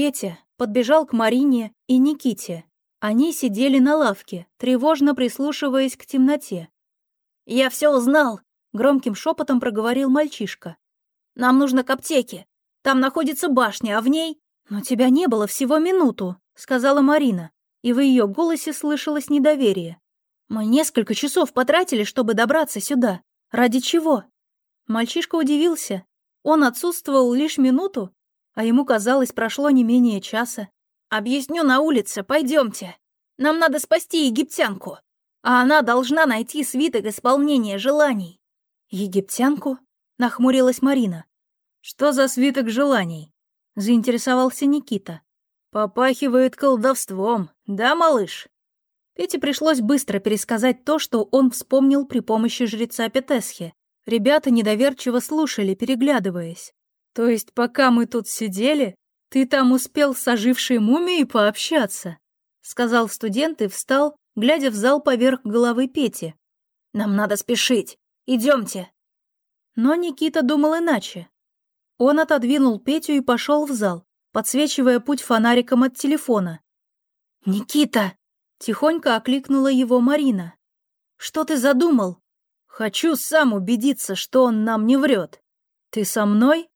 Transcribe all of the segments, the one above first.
Петя подбежал к Марине и Никите. Они сидели на лавке, тревожно прислушиваясь к темноте. «Я все узнал», — громким шепотом проговорил мальчишка. «Нам нужно к аптеке. Там находится башня, а в ней...» «Но тебя не было всего минуту», — сказала Марина, и в ее голосе слышалось недоверие. «Мы несколько часов потратили, чтобы добраться сюда. Ради чего?» Мальчишка удивился. Он отсутствовал лишь минуту, а ему казалось, прошло не менее часа. «Объясню на улице, пойдемте. Нам надо спасти египтянку, а она должна найти свиток исполнения желаний». «Египтянку?» — нахмурилась Марина. «Что за свиток желаний?» — заинтересовался Никита. «Попахивает колдовством, да, малыш?» Пете пришлось быстро пересказать то, что он вспомнил при помощи жреца Петесхи. Ребята недоверчиво слушали, переглядываясь. «То есть пока мы тут сидели, «Ты там успел с ожившей мумией пообщаться», — сказал студент и встал, глядя в зал поверх головы Пети. «Нам надо спешить. Идемте». Но Никита думал иначе. Он отодвинул Петю и пошел в зал, подсвечивая путь фонариком от телефона. «Никита!» — тихонько окликнула его Марина. «Что ты задумал?» «Хочу сам убедиться, что он нам не врет. Ты со мной?»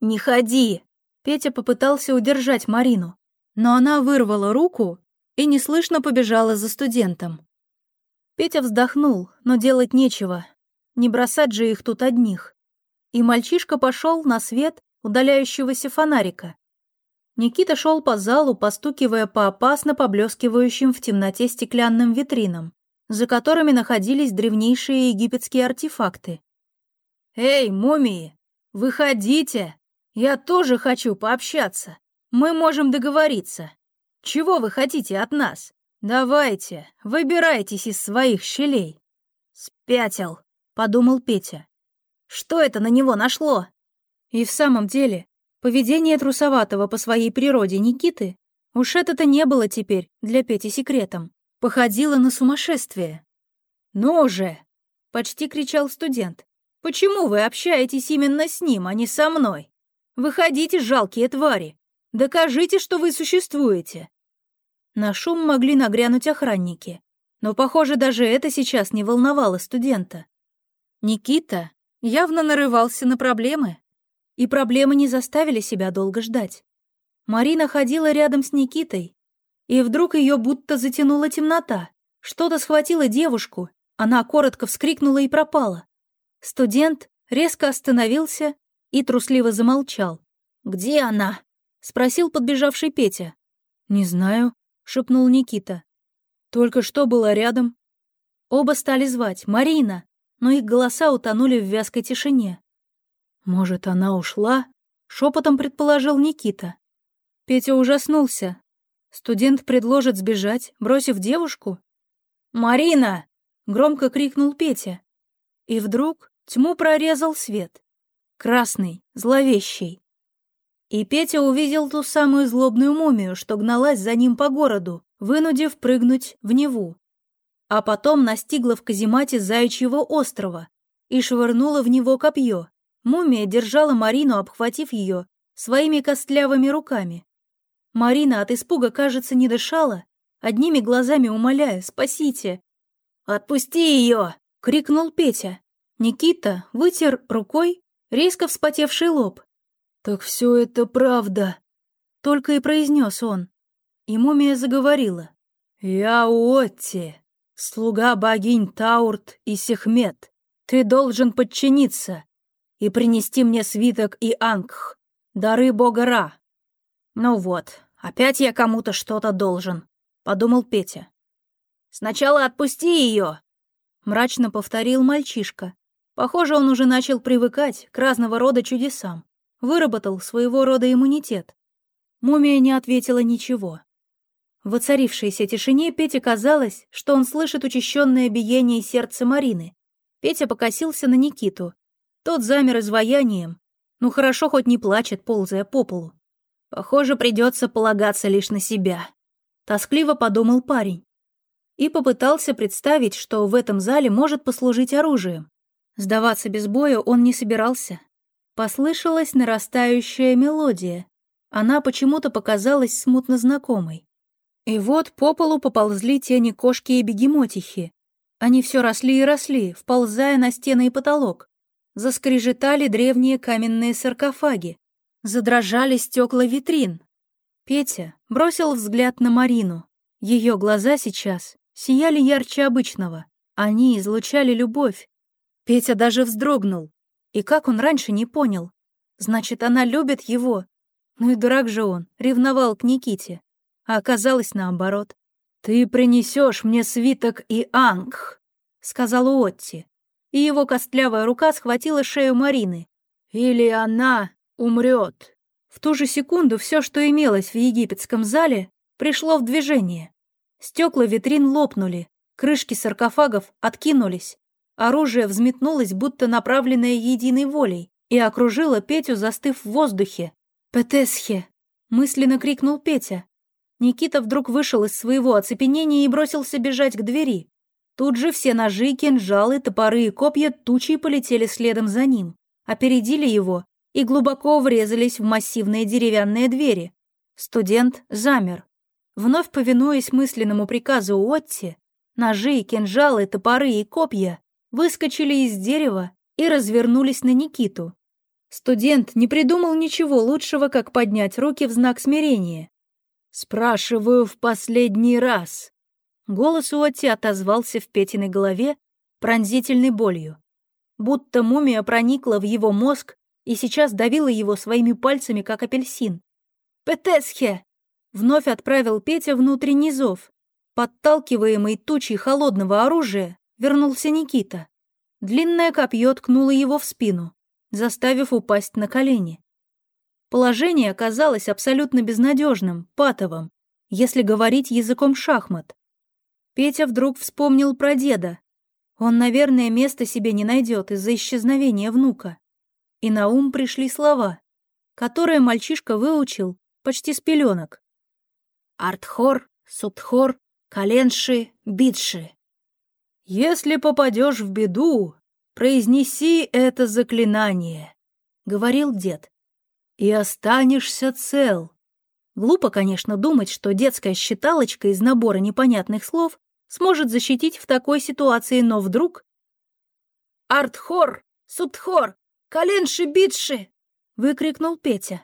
«Не ходи!» Петя попытался удержать Марину, но она вырвала руку и неслышно побежала за студентом. Петя вздохнул, но делать нечего, не бросать же их тут одних. И мальчишка пошел на свет удаляющегося фонарика. Никита шел по залу, постукивая по опасно поблескивающим в темноте стеклянным витринам, за которыми находились древнейшие египетские артефакты. «Эй, мумии, выходите!» Я тоже хочу пообщаться. Мы можем договориться. Чего вы хотите от нас? Давайте, выбирайтесь из своих щелей. Спятил, подумал Петя. Что это на него нашло? И в самом деле, поведение трусоватого по своей природе Никиты уж это-то не было теперь для Пети секретом. Походило на сумасшествие. «Ну же!» — почти кричал студент. «Почему вы общаетесь именно с ним, а не со мной?» Выходите, жалкие твари! Докажите, что вы существуете!» На шум могли нагрянуть охранники, но, похоже, даже это сейчас не волновало студента. Никита явно нарывался на проблемы, и проблемы не заставили себя долго ждать. Марина ходила рядом с Никитой, и вдруг ее будто затянула темнота. Что-то схватило девушку, она коротко вскрикнула и пропала. Студент резко остановился и трусливо замолчал. «Где она?» — спросил подбежавший Петя. «Не знаю», — шепнул Никита. «Только что была рядом». Оба стали звать «Марина», но их голоса утонули в вязкой тишине. «Может, она ушла?» — шепотом предположил Никита. Петя ужаснулся. Студент предложит сбежать, бросив девушку? «Марина!» — громко крикнул Петя. И вдруг тьму прорезал свет красный, зловещий. И Петя увидел ту самую злобную мумию, что гналась за ним по городу, вынудив прыгнуть в Неву. А потом настигла в каземате Заячьего острова и швырнула в него копье. Мумия держала Марину, обхватив ее своими костлявыми руками. Марина от испуга, кажется, не дышала, одними глазами умоляя «Спасите!» «Отпусти ее!» — крикнул Петя. Никита вытер рукой резко вспотевший лоб. «Так все это правда», — только и произнес он. И мумия заговорила. «Я Уотти, слуга богинь Таурт и Сехмет. Ты должен подчиниться и принести мне свиток и ангх, дары бога Ра». «Ну вот, опять я кому-то что-то должен», — подумал Петя. «Сначала отпусти ее», — мрачно повторил мальчишка. Похоже, он уже начал привыкать к разного рода чудесам, выработал своего рода иммунитет. Мумия не ответила ничего. В оцарившейся тишине Пете казалось, что он слышит учащенное биение сердца Марины. Петя покосился на Никиту. Тот замер изваянием. Ну хорошо, хоть не плачет, ползая по полу. Похоже, придется полагаться лишь на себя. Тоскливо подумал парень. И попытался представить, что в этом зале может послужить оружием. Сдаваться без боя он не собирался. Послышалась нарастающая мелодия. Она почему-то показалась смутно знакомой. И вот по полу поползли тени кошки и бегемотихи. Они все росли и росли, вползая на стены и потолок. Заскрежетали древние каменные саркофаги. Задрожали стекла витрин. Петя бросил взгляд на Марину. Ее глаза сейчас сияли ярче обычного. Они излучали любовь. Петя даже вздрогнул. И как он раньше не понял? Значит, она любит его. Ну и дурак же он, ревновал к Никите. А оказалось наоборот. «Ты принесешь мне свиток и ангх», — сказал Отти. И его костлявая рука схватила шею Марины. «Или она умрет». В ту же секунду все, что имелось в египетском зале, пришло в движение. Стекла витрин лопнули, крышки саркофагов откинулись, оружие взметнулось, будто направленное единой волей, и окружило Петю, застыв в воздухе. «Петесхе!» — мысленно крикнул Петя. Никита вдруг вышел из своего оцепенения и бросился бежать к двери. Тут же все ножи, кинжалы, топоры и копья тучей полетели следом за ним, опередили его и глубоко врезались в массивные деревянные двери. Студент замер. Вновь повинуясь мысленному приказу Отти, ножи, кинжалы, топоры и копья выскочили из дерева и развернулись на Никиту. Студент не придумал ничего лучшего, как поднять руки в знак смирения. «Спрашиваю в последний раз». Голос Уотти отозвался в Петиной голове пронзительной болью. Будто мумия проникла в его мозг и сейчас давила его своими пальцами, как апельсин. «Петесхе!» — вновь отправил Петя внутренний зов. Подталкиваемый тучей холодного оружия, вернулся Никита. Длинное копье ткнуло его в спину, заставив упасть на колени. Положение оказалось абсолютно безнадежным, патовым, если говорить языком шахмат. Петя вдруг вспомнил про деда. Он, наверное, места себе не найдет из-за исчезновения внука. И на ум пришли слова, которые мальчишка выучил почти с пеленок. Артхор, Субтхор, Коленши, Битши. «Если попадешь в беду, произнеси это заклинание», — говорил дед, — «и останешься цел». Глупо, конечно, думать, что детская считалочка из набора непонятных слов сможет защитить в такой ситуации, но вдруг... «Артхор! Субтхор! Коленши-битши!» — выкрикнул Петя.